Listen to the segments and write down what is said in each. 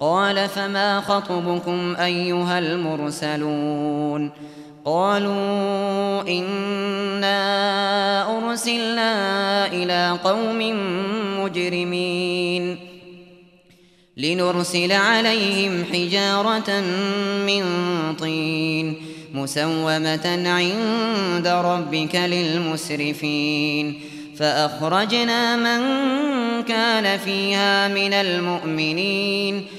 قال فما خطبكم أيها المرسلون قالوا إنا أرسلنا إلى قوم مجرمين لنرسل عليهم حجارة من طين مسومة عند ربك للمسرفين فأخرجنا من كان فيها من المؤمنين فأخرجنا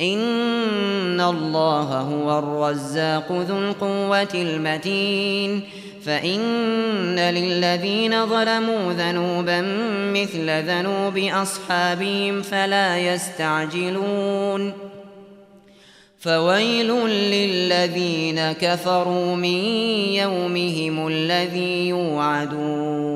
ان الله هو الرزاق ذو القوة المتين فان للذين ظلموا ذنوبا مثل ذنوب اصحابهم فلا يستعجلون فويل للذين كفروا من يومهم الذي يوعدون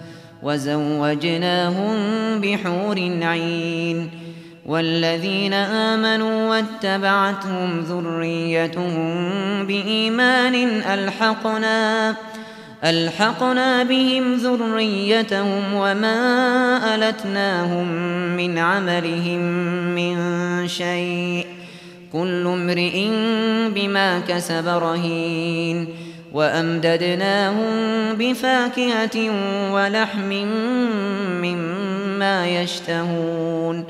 وزوجناهم بحور عين والذين آمنوا واتبعتهم ذريتهم بإيمان ألحقنا ألحقنا بهم ذريتهم وما ألتناهم من عملهم من شيء كل امرئ بما كسب رهين وأمددناهم بفاكهة ولحم مما يشتهون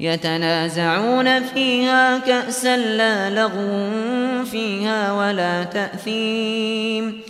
يتنازعون فيها كأسا لا لغو فيها ولا تأثيم